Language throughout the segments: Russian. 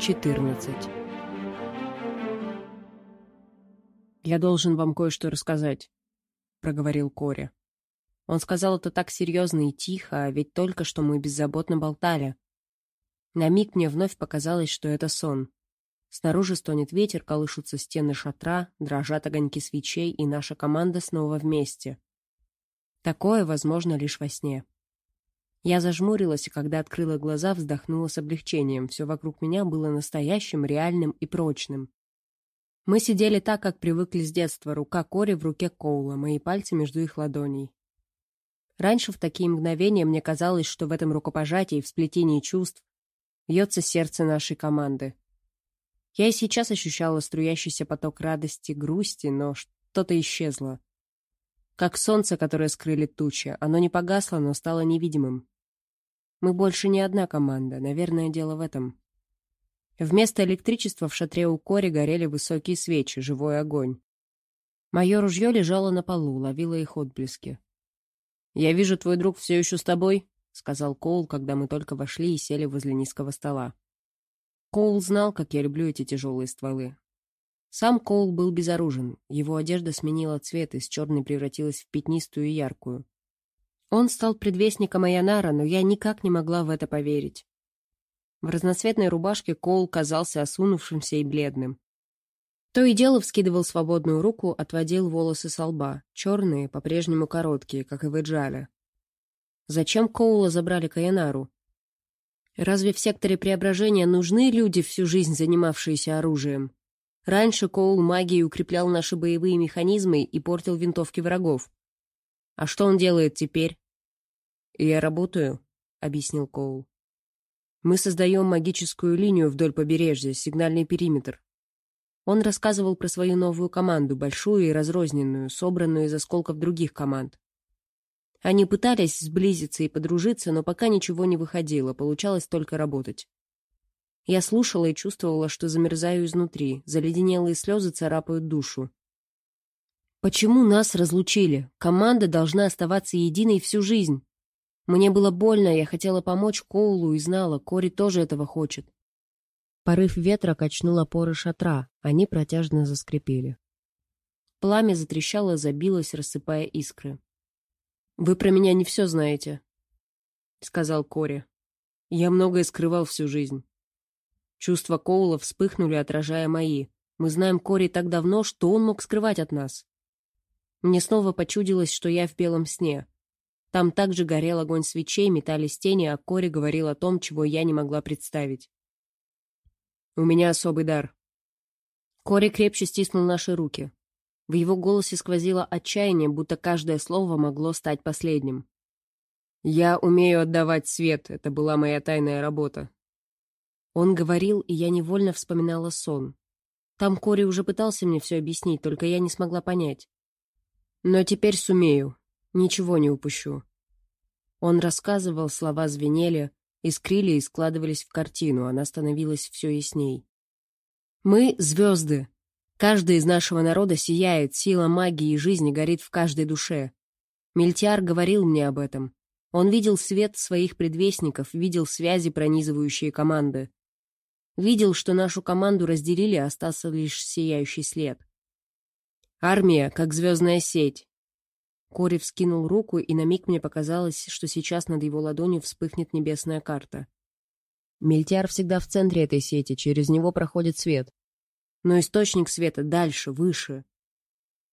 14 «Я должен вам кое-что рассказать», — проговорил Кори. Он сказал это так серьезно и тихо, а ведь только что мы беззаботно болтали. На миг мне вновь показалось, что это сон. Снаружи стонет ветер, колышутся стены шатра, дрожат огоньки свечей, и наша команда снова вместе. Такое возможно лишь во сне. Я зажмурилась, и когда открыла глаза, вздохнула с облегчением. Все вокруг меня было настоящим, реальным и прочным. Мы сидели так, как привыкли с детства, рука Кори в руке Коула, мои пальцы между их ладоней. Раньше в такие мгновения мне казалось, что в этом рукопожатии, в сплетении чувств, бьется сердце нашей команды. Я и сейчас ощущала струящийся поток радости, грусти, но что-то исчезло. Как солнце, которое скрыли тучи, оно не погасло, но стало невидимым. Мы больше не одна команда, наверное, дело в этом. Вместо электричества в шатре у Кори горели высокие свечи, живой огонь. Мое ружье лежало на полу, ловило их отблески. «Я вижу, твой друг все еще с тобой», — сказал Коул, когда мы только вошли и сели возле низкого стола. Коул знал, как я люблю эти тяжелые стволы. Сам Коул был безоружен, его одежда сменила цвет, из черной превратилась в пятнистую и яркую. Он стал предвестником Аянара, но я никак не могла в это поверить. В разноцветной рубашке Коул казался осунувшимся и бледным. То и дело вскидывал свободную руку, отводил волосы со лба, черные, по-прежнему короткие, как и в Эджале. Зачем Коула забрали к Аянару? Разве в секторе преображения нужны люди, всю жизнь занимавшиеся оружием? Раньше Коул магией укреплял наши боевые механизмы и портил винтовки врагов. А что он делает теперь? «Я работаю», — объяснил Коул. Мы создаем магическую линию вдоль побережья, сигнальный периметр. Он рассказывал про свою новую команду, большую и разрозненную, собранную из осколков других команд. Они пытались сблизиться и подружиться, но пока ничего не выходило, получалось только работать. Я слушала и чувствовала, что замерзаю изнутри, заледенелые слезы царапают душу. Почему нас разлучили? Команда должна оставаться единой всю жизнь. Мне было больно, я хотела помочь Коулу и знала, Кори тоже этого хочет. Порыв ветра качнул опоры шатра, они протяжно заскрипели. Пламя затрещало, забилось, рассыпая искры. «Вы про меня не все знаете», — сказал Кори. «Я многое скрывал всю жизнь». Чувства Коула вспыхнули, отражая мои. Мы знаем Кори так давно, что он мог скрывать от нас. Мне снова почудилось, что я в белом сне. Там также горел огонь свечей, метались тени, а Кори говорил о том, чего я не могла представить. «У меня особый дар». Кори крепче стиснул наши руки. В его голосе сквозило отчаяние, будто каждое слово могло стать последним. «Я умею отдавать свет, это была моя тайная работа». Он говорил, и я невольно вспоминала сон. Там Кори уже пытался мне все объяснить, только я не смогла понять. Но теперь сумею, Ничего не упущу. Он рассказывал, слова звенели, искрили и складывались в картину, она становилась все ясней. «Мы — звезды. Каждый из нашего народа сияет, сила магии и жизни горит в каждой душе. Мельтиар говорил мне об этом. Он видел свет своих предвестников, видел связи, пронизывающие команды. Видел, что нашу команду разделили, а остался лишь сияющий след. Армия, как звездная сеть, Кори вскинул руку, и на миг мне показалось, что сейчас над его ладонью вспыхнет небесная карта. Мельтяр всегда в центре этой сети, через него проходит свет. Но источник света дальше, выше.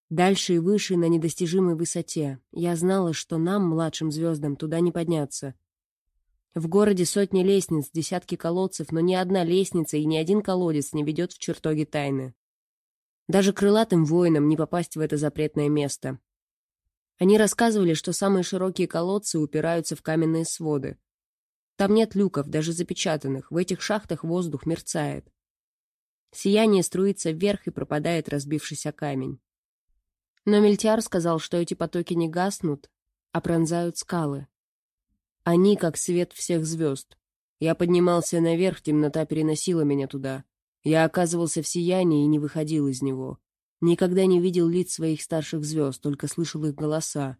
Дальше и выше, на недостижимой высоте. Я знала, что нам, младшим звездам, туда не подняться. В городе сотни лестниц, десятки колодцев, но ни одна лестница и ни один колодец не ведет в чертоги тайны. Даже крылатым воинам не попасть в это запретное место. Они рассказывали, что самые широкие колодцы упираются в каменные своды. Там нет люков, даже запечатанных, в этих шахтах воздух мерцает. Сияние струится вверх и пропадает, разбившись о камень. Но Мельтяр сказал, что эти потоки не гаснут, а пронзают скалы. Они как свет всех звезд. Я поднимался наверх, темнота переносила меня туда. Я оказывался в сиянии и не выходил из него. Никогда не видел лиц своих старших звезд, только слышал их голоса.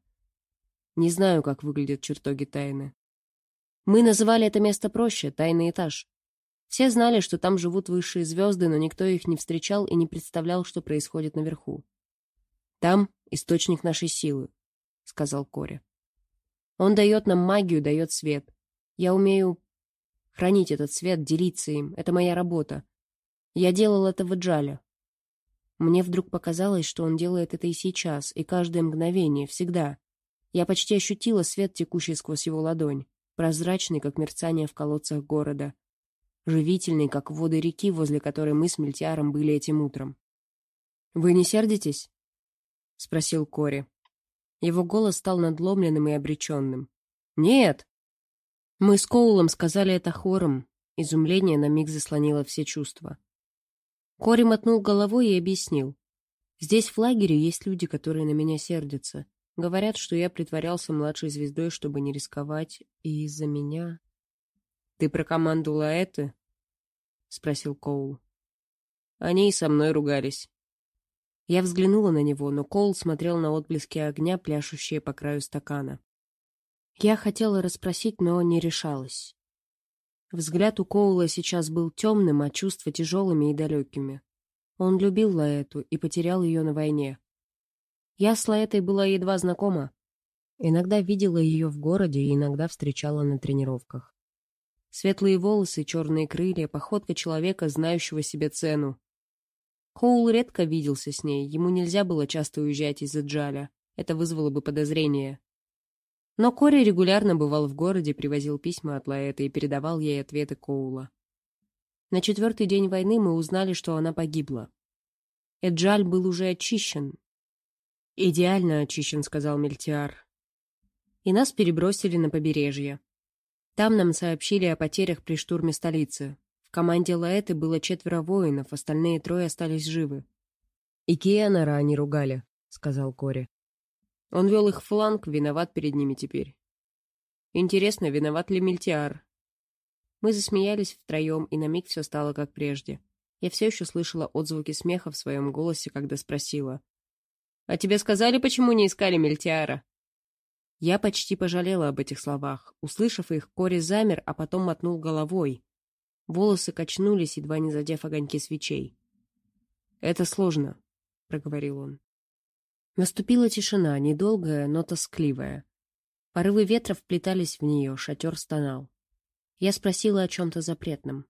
Не знаю, как выглядят чертоги тайны. Мы называли это место проще — тайный этаж. Все знали, что там живут высшие звезды, но никто их не встречал и не представлял, что происходит наверху. «Там источник нашей силы», — сказал Кори. «Он дает нам магию, дает свет. Я умею хранить этот свет, делиться им. Это моя работа. Я делал это в Эджале. Мне вдруг показалось, что он делает это и сейчас, и каждое мгновение, всегда. Я почти ощутила свет, текущий сквозь его ладонь, прозрачный, как мерцание в колодцах города, живительный, как воды реки, возле которой мы с Мельтиаром были этим утром. «Вы не сердитесь?» — спросил Кори. Его голос стал надломленным и обреченным. «Нет!» Мы с Коулом сказали это хором. Изумление на миг заслонило все чувства. Кори мотнул головой и объяснил. «Здесь в лагере есть люди, которые на меня сердятся. Говорят, что я притворялся младшей звездой, чтобы не рисковать, и из-за меня...» «Ты про команду Лаэты?» — спросил Коул. Они и со мной ругались. Я взглянула на него, но Коул смотрел на отблески огня, пляшущие по краю стакана. Я хотела расспросить, но не решалась. Взгляд у Коула сейчас был темным, а чувства тяжелыми и далекими. Он любил Лаэту и потерял ее на войне. Я с Лаэтой была едва знакома. Иногда видела ее в городе и иногда встречала на тренировках. Светлые волосы, черные крылья, походка человека, знающего себе цену. Коул редко виделся с ней, ему нельзя было часто уезжать из-за Джаля. Это вызвало бы подозрение. Но Кори регулярно бывал в городе, привозил письма от Лаэты и передавал ей ответы Коула. На четвертый день войны мы узнали, что она погибла. Эджаль был уже очищен. «Идеально очищен», — сказал Мельтиар. И нас перебросили на побережье. Там нам сообщили о потерях при штурме столицы. В команде Лаэты было четверо воинов, остальные трое остались живы. «И Кианара они ругали», — сказал Кори. Он вел их фланг, виноват перед ними теперь. Интересно, виноват ли Мильтиар? Мы засмеялись втроем, и на миг все стало как прежде. Я все еще слышала отзвуки смеха в своем голосе, когда спросила. «А тебе сказали, почему не искали Мельтиара?» Я почти пожалела об этих словах. Услышав их, Кори замер, а потом мотнул головой. Волосы качнулись, едва не задев огоньки свечей. «Это сложно», — проговорил он. Наступила тишина, недолгая, но тоскливая. Порывы ветра вплетались в нее, шатер стонал. Я спросила о чем-то запретном.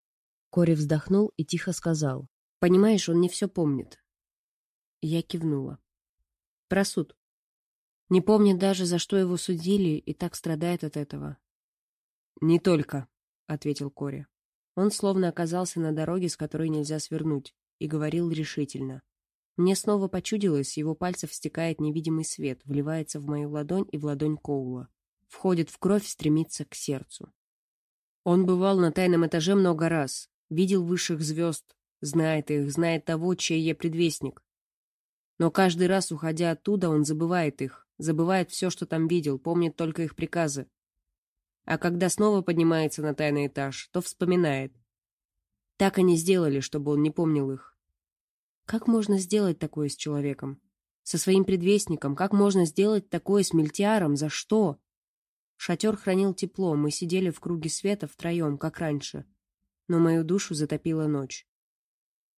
Кори вздохнул и тихо сказал. «Понимаешь, он не все помнит». Я кивнула. «Про суд. Не помнит даже, за что его судили, и так страдает от этого. «Не только», — ответил Кори. Он словно оказался на дороге, с которой нельзя свернуть, и говорил решительно. Мне снова почудилось, его пальцев стекает невидимый свет, вливается в мою ладонь и в ладонь Коула. Входит в кровь, стремится к сердцу. Он бывал на тайном этаже много раз, видел высших звезд, знает их, знает того, чей я предвестник. Но каждый раз, уходя оттуда, он забывает их, забывает все, что там видел, помнит только их приказы. А когда снова поднимается на тайный этаж, то вспоминает. Так они сделали, чтобы он не помнил их. Как можно сделать такое с человеком? Со своим предвестником? Как можно сделать такое с Мельтиаром? За что? Шатер хранил тепло, мы сидели в круге света втроем, как раньше. Но мою душу затопила ночь.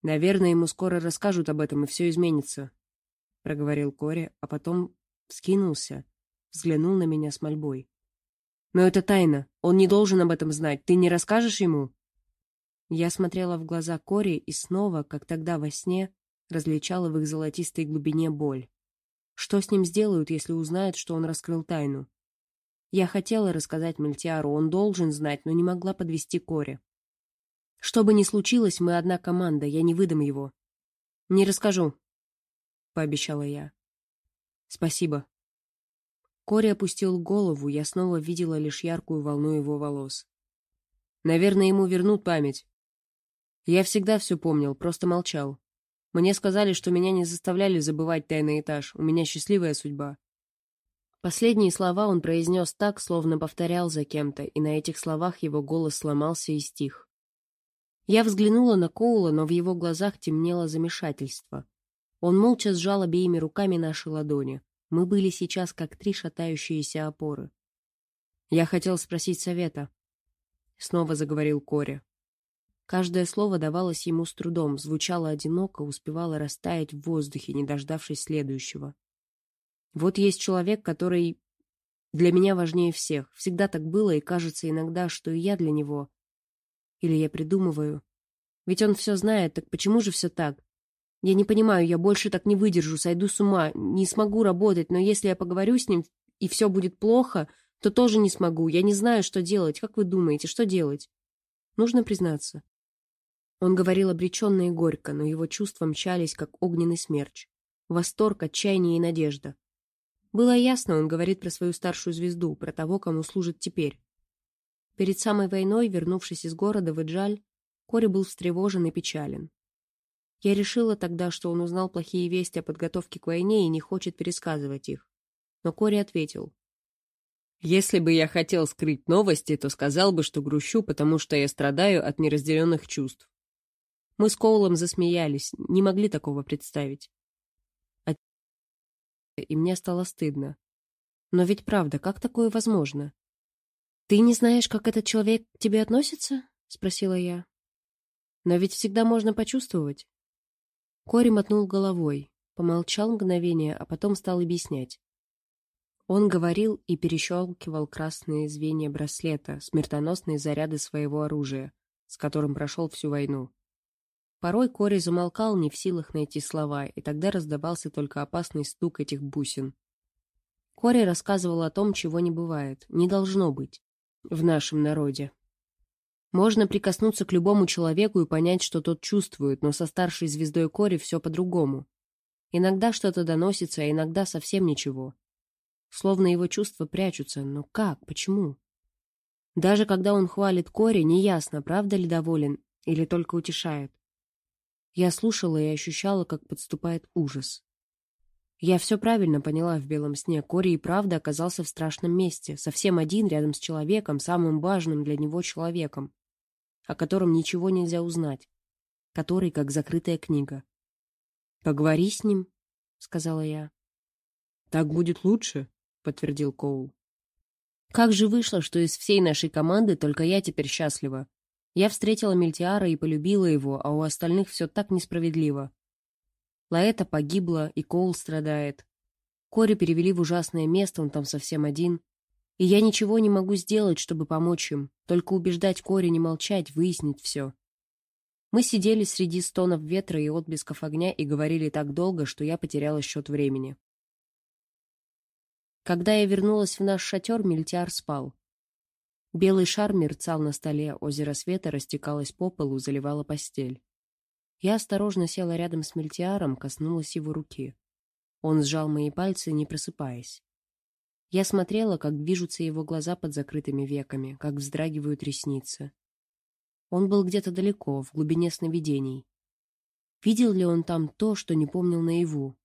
Наверное, ему скоро расскажут об этом, и все изменится, — проговорил Кори, а потом Вскинулся, взглянул на меня с мольбой. «Но это тайна. Он не должен об этом знать. Ты не расскажешь ему?» Я смотрела в глаза Кори и снова, как тогда во сне, различала в их золотистой глубине боль. Что с ним сделают, если узнают, что он раскрыл тайну? Я хотела рассказать Мельтиару, он должен знать, но не могла подвести Кори. Что бы ни случилось, мы одна команда, я не выдам его. Не расскажу, — пообещала я. «Спасибо». Кори опустил голову, я снова видела лишь яркую волну его волос. «Наверное, ему вернут память. Я всегда все помнил, просто молчал. Мне сказали, что меня не заставляли забывать тайный этаж, у меня счастливая судьба». Последние слова он произнес так, словно повторял за кем-то, и на этих словах его голос сломался и стих. Я взглянула на Коула, но в его глазах темнело замешательство. Он молча сжал обеими руками наши ладони. Мы были сейчас как три шатающиеся опоры. «Я хотел спросить совета», — снова заговорил Кори. Каждое слово давалось ему с трудом, звучало одиноко, успевало растаять в воздухе, не дождавшись следующего. Вот есть человек, который для меня важнее всех. Всегда так было, и кажется иногда, что и я для него. Или я придумываю. Ведь он все знает, так почему же все так? Я не понимаю, я больше так не выдержу, сойду с ума, не смогу работать, но если я поговорю с ним, и все будет плохо, то тоже не смогу. Я не знаю, что делать. Как вы думаете, что делать? Нужно признаться. Он говорил обреченно и горько, но его чувства мчались, как огненный смерч. Восторг, отчаяние и надежда. Было ясно, он говорит про свою старшую звезду, про того, кому служит теперь. Перед самой войной, вернувшись из города в Иджаль, Кори был встревожен и печален. Я решила тогда, что он узнал плохие вести о подготовке к войне и не хочет пересказывать их. Но Кори ответил. «Если бы я хотел скрыть новости, то сказал бы, что грущу, потому что я страдаю от неразделенных чувств. Мы с Коулом засмеялись, не могли такого представить. И мне стало стыдно. Но ведь правда, как такое возможно? «Ты не знаешь, как этот человек к тебе относится?» — спросила я. «Но ведь всегда можно почувствовать». Кори мотнул головой, помолчал мгновение, а потом стал объяснять. Он говорил и перещелкивал красные звенья браслета, смертоносные заряды своего оружия, с которым прошел всю войну. Порой Кори замолкал, не в силах найти слова, и тогда раздавался только опасный стук этих бусин. Кори рассказывал о том, чего не бывает, не должно быть, в нашем народе. Можно прикоснуться к любому человеку и понять, что тот чувствует, но со старшей звездой Кори все по-другому. Иногда что-то доносится, а иногда совсем ничего. Словно его чувства прячутся, но как, почему? Даже когда он хвалит Кори, неясно, правда ли доволен или только утешает. Я слушала и ощущала, как подступает ужас. Я все правильно поняла в белом сне. Кори и правда оказался в страшном месте, совсем один рядом с человеком, самым важным для него человеком, о котором ничего нельзя узнать, который как закрытая книга. «Поговори с ним», — сказала я. «Так будет лучше», — подтвердил Коул. «Как же вышло, что из всей нашей команды только я теперь счастлива?» Я встретила Мельтиара и полюбила его, а у остальных все так несправедливо. Лаэта погибла, и Коул страдает. Кори перевели в ужасное место, он там совсем один. И я ничего не могу сделать, чтобы помочь им, только убеждать Кори не молчать, выяснить все. Мы сидели среди стонов ветра и отблесков огня и говорили так долго, что я потеряла счет времени. Когда я вернулась в наш шатер, Мельтиар спал. Белый шар мерцал на столе, озеро света растекалось по полу, заливало постель. Я осторожно села рядом с Мельтиаром, коснулась его руки. Он сжал мои пальцы, не просыпаясь. Я смотрела, как движутся его глаза под закрытыми веками, как вздрагивают ресницы. Он был где-то далеко, в глубине сновидений. Видел ли он там то, что не помнил наяву?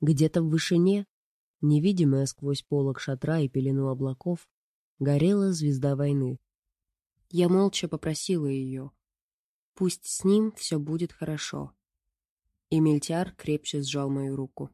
Где-то в вышине, невидимая сквозь полог шатра и пелену облаков, горела звезда войны. Я молча попросила ее. Пусть с ним все будет хорошо. И Мельтяр крепче сжал мою руку.